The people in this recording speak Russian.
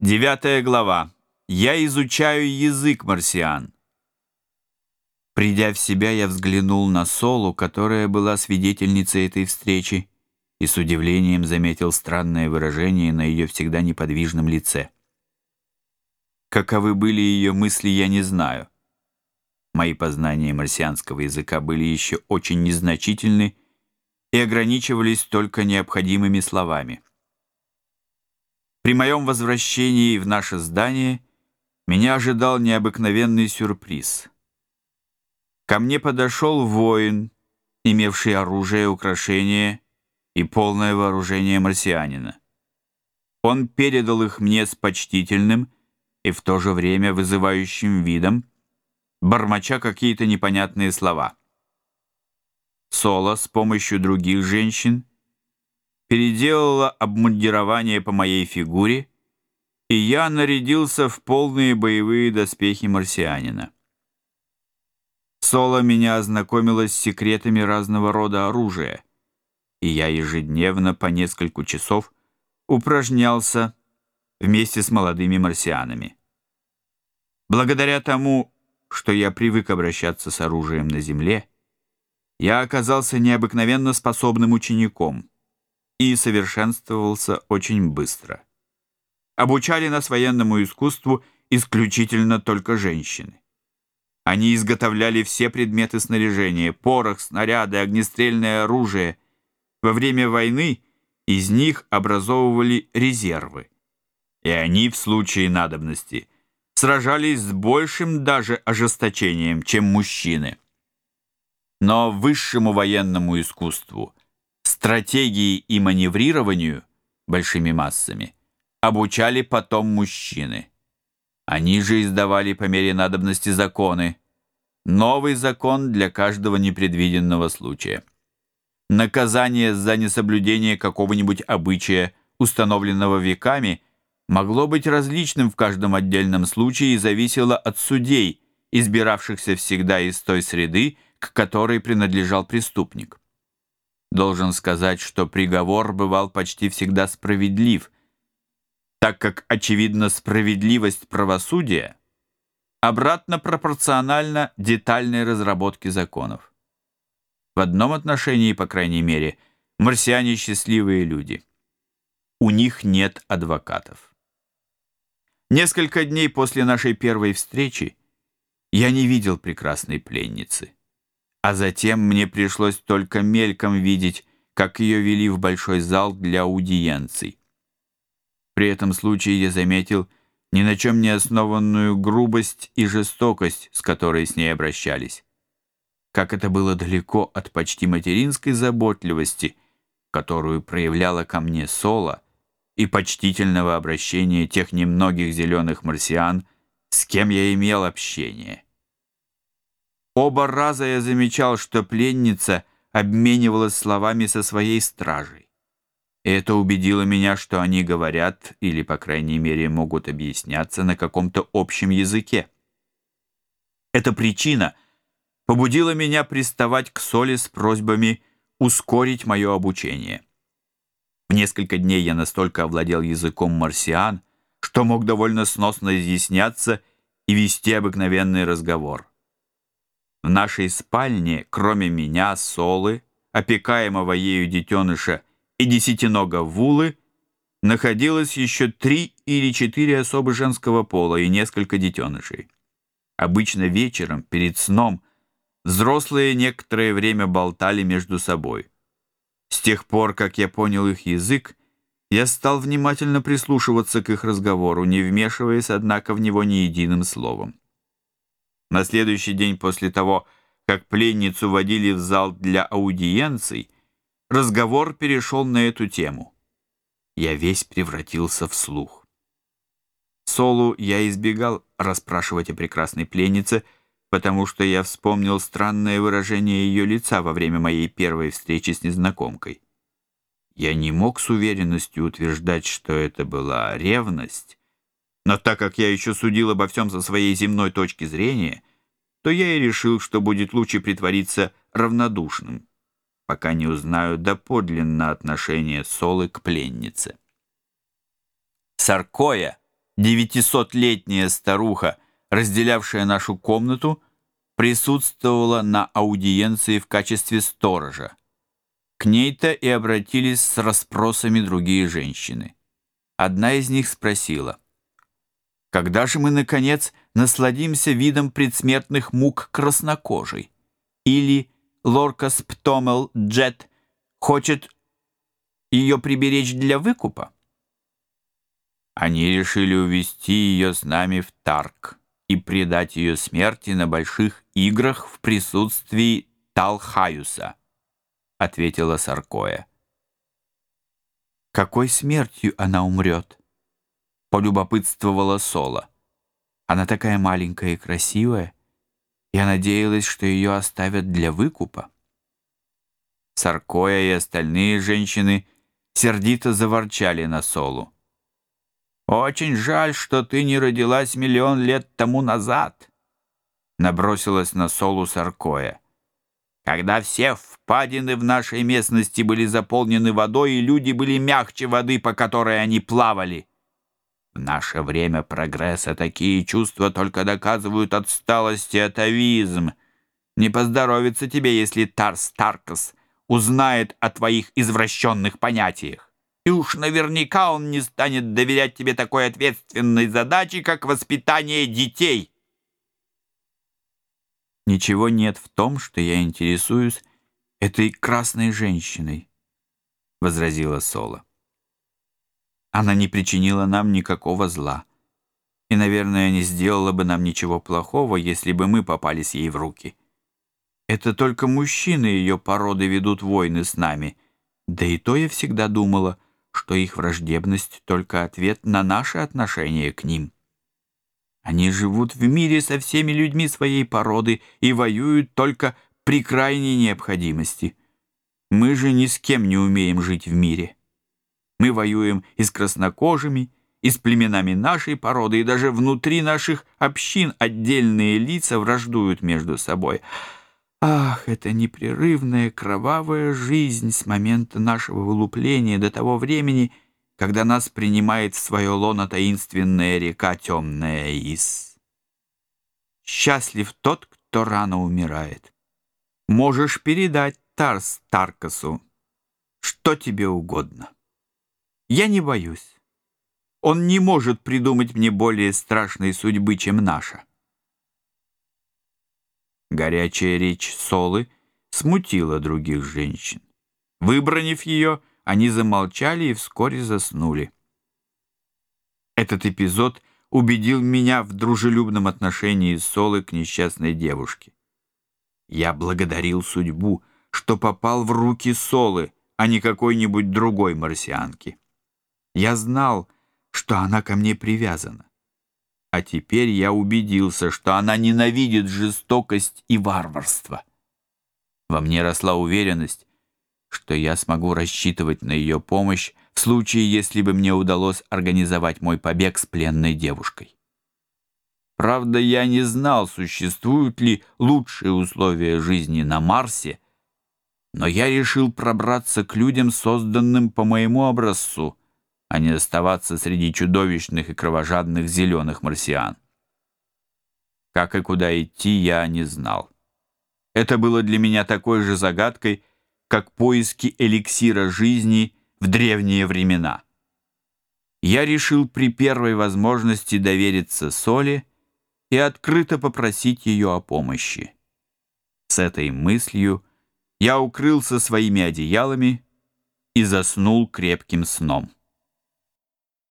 Девятая глава. Я изучаю язык марсиан. Придя в себя, я взглянул на Солу, которая была свидетельницей этой встречи, и с удивлением заметил странное выражение на ее всегда неподвижном лице. Каковы были ее мысли, я не знаю. Мои познания марсианского языка были еще очень незначительны и ограничивались только необходимыми словами. При моем возвращении в наше здание меня ожидал необыкновенный сюрприз. Ко мне подошел воин, имевший оружие, украшения и полное вооружение марсианина. Он передал их мне с почтительным и в то же время вызывающим видом, бормоча какие-то непонятные слова. Соло с помощью других женщин – переделала обмундирование по моей фигуре, и я нарядился в полные боевые доспехи марсианина. Соло меня ознакомила с секретами разного рода оружия, и я ежедневно по несколько часов упражнялся вместе с молодыми марсианами. Благодаря тому, что я привык обращаться с оружием на земле, я оказался необыкновенно способным учеником — и совершенствовался очень быстро. Обучали нас военному искусству исключительно только женщины. Они изготовляли все предметы снаряжения, порох, снаряды, огнестрельное оружие. Во время войны из них образовывали резервы. И они в случае надобности сражались с большим даже ожесточением, чем мужчины. Но высшему военному искусству – стратегии и маневрированию большими массами обучали потом мужчины. Они же издавали по мере надобности законы, новый закон для каждого непредвиденного случая. Наказание за несоблюдение какого-нибудь обычая, установленного веками, могло быть различным в каждом отдельном случае и зависело от судей, избиравшихся всегда из той среды, к которой принадлежал преступник. Должен сказать, что приговор бывал почти всегда справедлив, так как, очевидно, справедливость правосудия обратно пропорциональна детальной разработке законов. В одном отношении, по крайней мере, марсиане счастливые люди. У них нет адвокатов. Несколько дней после нашей первой встречи я не видел прекрасной пленницы. А затем мне пришлось только мельком видеть, как ее вели в большой зал для аудиенций. При этом случае я заметил ни на чем не основанную грубость и жестокость, с которой с ней обращались. Как это было далеко от почти материнской заботливости, которую проявляла ко мне Соло, и почтительного обращения тех немногих зеленых марсиан, с кем я имел общение. Оба раза я замечал, что пленница обменивалась словами со своей стражей. Это убедило меня, что они говорят или, по крайней мере, могут объясняться на каком-то общем языке. Эта причина побудила меня приставать к Соли с просьбами ускорить мое обучение. В несколько дней я настолько овладел языком марсиан, что мог довольно сносно изъясняться и вести обыкновенный разговор. В нашей спальне, кроме меня, Солы, опекаемого ею детеныша и десятинога Вулы, находилось еще три или четыре особы женского пола и несколько детенышей. Обычно вечером, перед сном, взрослые некоторое время болтали между собой. С тех пор, как я понял их язык, я стал внимательно прислушиваться к их разговору, не вмешиваясь, однако, в него ни единым словом. На следующий день после того, как пленницу водили в зал для аудиенций, разговор перешел на эту тему. Я весь превратился в слух. Солу я избегал расспрашивать о прекрасной пленнице, потому что я вспомнил странное выражение ее лица во время моей первой встречи с незнакомкой. Я не мог с уверенностью утверждать, что это была ревность, но так как я еще судил обо всем со своей земной точки зрения, то я и решил, что будет лучше притвориться равнодушным, пока не узнаю доподлинно отношение Солы к пленнице. Саркоя, девятисотлетняя старуха, разделявшая нашу комнату, присутствовала на аудиенции в качестве сторожа. К ней-то и обратились с расспросами другие женщины. Одна из них спросила, когда же мы, наконец, насладимся видом предсмертных мук краснокожей? Или Лоркас Птомел Джет хочет ее приберечь для выкупа? Они решили увести ее с нами в Тарк и предать ее смерти на больших играх в присутствии Талхаюса, — ответила Саркоя. «Какой смертью она умрет?» полюбопытствовала Соло. Она такая маленькая и красивая. Я надеялась, что ее оставят для выкупа. Саркоя и остальные женщины сердито заворчали на Солу. «Очень жаль, что ты не родилась миллион лет тому назад!» Набросилась на Солу Саркоя. «Когда все впадины в нашей местности были заполнены водой, и люди были мягче воды, по которой они плавали!» В наше время прогресса такие чувства только доказывают отсталость и атовизм. Не поздоровится тебе, если Тарс Таркас узнает о твоих извращенных понятиях. И уж наверняка он не станет доверять тебе такой ответственной задаче, как воспитание детей. Ничего нет в том, что я интересуюсь этой красной женщиной, — возразила Соло. Она не причинила нам никакого зла. И, наверное, не сделала бы нам ничего плохого, если бы мы попались ей в руки. Это только мужчины ее породы ведут войны с нами. Да и то я всегда думала, что их враждебность — только ответ на наше отношение к ним. Они живут в мире со всеми людьми своей породы и воюют только при крайней необходимости. Мы же ни с кем не умеем жить в мире». Мы воюем и с краснокожими, и с племенами нашей породы, и даже внутри наших общин отдельные лица враждуют между собой. Ах, это непрерывная кровавая жизнь с момента нашего вылупления до того времени, когда нас принимает в свое лоно таинственная река темная Ис. Счастлив тот, кто рано умирает. Можешь передать Тарс Таркасу, что тебе угодно. Я не боюсь. Он не может придумать мне более страшной судьбы, чем наша. Горячая речь Солы смутила других женщин. Выбранив ее, они замолчали и вскоре заснули. Этот эпизод убедил меня в дружелюбном отношении Солы к несчастной девушке. Я благодарил судьбу, что попал в руки Солы, а не какой-нибудь другой марсианки. Я знал, что она ко мне привязана. А теперь я убедился, что она ненавидит жестокость и варварство. Во мне росла уверенность, что я смогу рассчитывать на ее помощь в случае, если бы мне удалось организовать мой побег с пленной девушкой. Правда, я не знал, существуют ли лучшие условия жизни на Марсе, но я решил пробраться к людям, созданным по моему образцу — а не оставаться среди чудовищных и кровожадных зеленых марсиан. Как и куда идти, я не знал. Это было для меня такой же загадкой, как поиски эликсира жизни в древние времена. Я решил при первой возможности довериться Соли и открыто попросить ее о помощи. С этой мыслью я укрылся своими одеялами и заснул крепким сном.